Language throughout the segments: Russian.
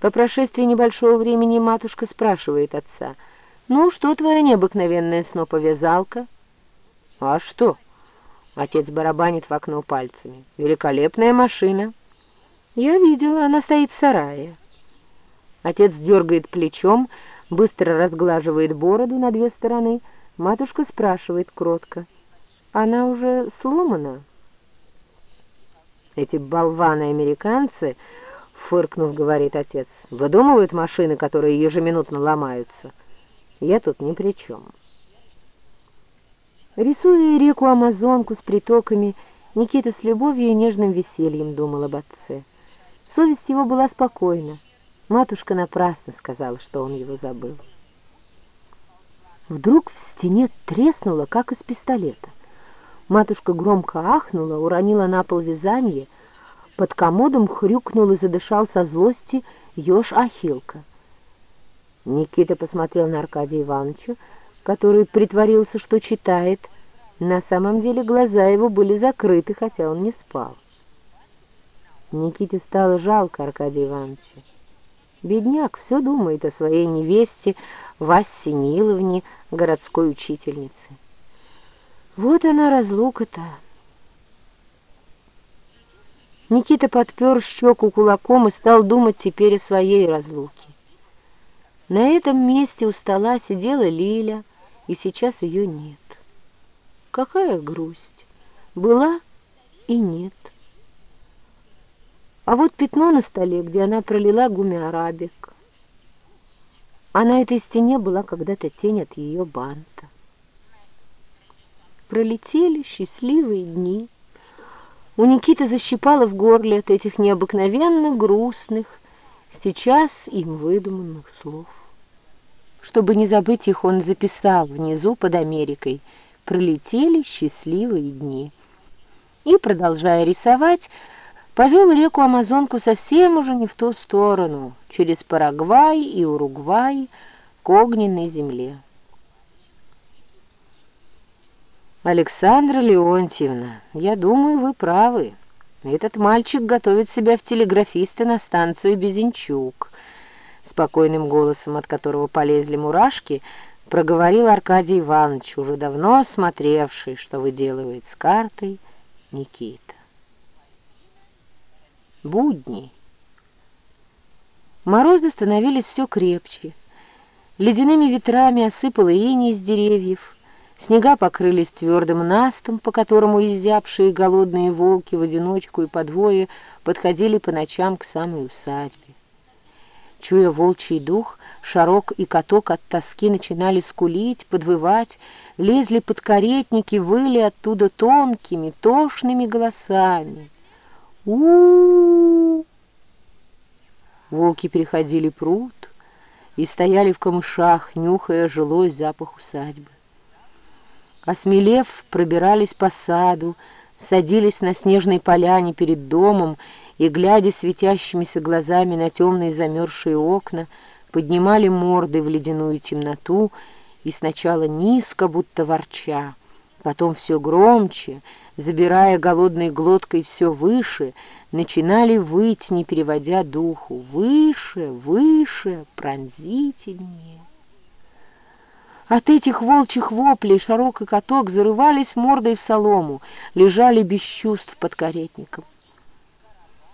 По прошествии небольшого времени матушка спрашивает отца, «Ну, что твоя необыкновенная сноповязалка?» «А что?» Отец барабанит в окно пальцами. «Великолепная машина!» «Я видела, она стоит в сарае». Отец дергает плечом, быстро разглаживает бороду на две стороны. Матушка спрашивает кротко, «Она уже сломана?» Эти болваны-американцы фыркнув, говорит отец. Выдумывают машины, которые ежеминутно ломаются. Я тут ни при чем. Рисуя реку Амазонку с притоками, Никита с любовью и нежным весельем думал об отце. Совесть его была спокойна. Матушка напрасно сказала, что он его забыл. Вдруг в стене треснуло, как из пистолета. Матушка громко ахнула, уронила на пол вязание — под комодом хрюкнул и задышал со злости еж Ахилка. Никита посмотрел на Аркадия Ивановича, который притворился, что читает. На самом деле глаза его были закрыты, хотя он не спал. Никите стало жалко Аркадия Ивановича. Бедняк все думает о своей невесте Васе Ниловне, городской учительнице. Вот она разлука-то. Никита подпер щеку кулаком и стал думать теперь о своей разлуке. На этом месте у стола сидела Лиля, и сейчас ее нет. Какая грусть! Была и нет. А вот пятно на столе, где она пролила гумиарабик. А на этой стене была когда-то тень от ее банта. Пролетели счастливые дни — у Никиты защипало в горле от этих необыкновенно грустных, сейчас им выдуманных слов. Чтобы не забыть их, он записал внизу под Америкой «Пролетели счастливые дни». И, продолжая рисовать, повел реку Амазонку совсем уже не в ту сторону, через Парагвай и Уругвай к огненной земле. «Александра Леонтьевна, я думаю, вы правы. Этот мальчик готовит себя в телеграфисты на станцию Безенчук». Спокойным голосом, от которого полезли мурашки, проговорил Аркадий Иванович, уже давно смотревший, что выделывает с картой Никита. Будни. Морозы становились все крепче. Ледяными ветрами осыпало иней из деревьев, Снега покрылись твердым настом, по которому изябшие голодные волки в одиночку и по двое подходили по ночам к самой усадьбе. Чуя волчий дух, Шарок и Каток от тоски начинали скулить, подвывать, лезли под каретники, выли оттуда тонкими, тошными голосами. у у, -у Волки переходили пруд и стояли в камышах, нюхая жилой запах усадьбы. Осмелев, пробирались по саду, садились на снежной поляне перед домом и, глядя светящимися глазами на темные замерзшие окна, поднимали морды в ледяную темноту и сначала низко, будто ворча, потом все громче, забирая голодной глоткой все выше, начинали выть, не переводя духу, выше, выше, пронзительнее. От этих волчьих воплей Шарок и Каток зарывались мордой в солому, лежали без чувств под каретником.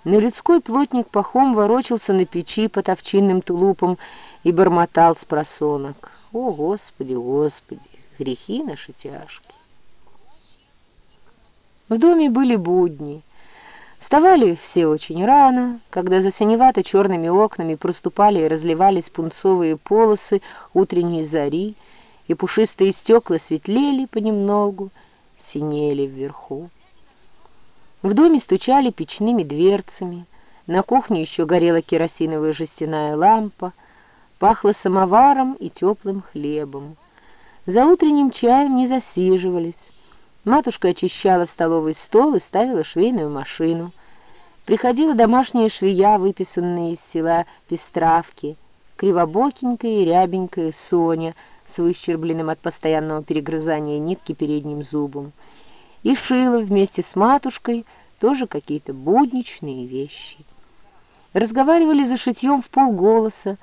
На людской плотник пахом ворочался на печи под овчинным тулупом и бормотал с просонок. О, Господи, Господи, грехи наши тяжкие! В доме были будни. Вставали все очень рано, когда за синевато-черными окнами проступали и разливались пунцовые полосы утренней зари, и пушистые стекла светлели понемногу, синели вверху. В доме стучали печными дверцами, на кухне еще горела керосиновая жестяная лампа, пахло самоваром и теплым хлебом. За утренним чаем не засиживались. Матушка очищала столовый стол и ставила швейную машину. Приходила домашняя швея, выписанная из села Пестравки, кривобокенькая и рябенькая Соня — с выщербленным от постоянного перегрызания нитки передним зубом, и шила вместе с матушкой тоже какие-то будничные вещи. разговаривали за шитьем в полголоса,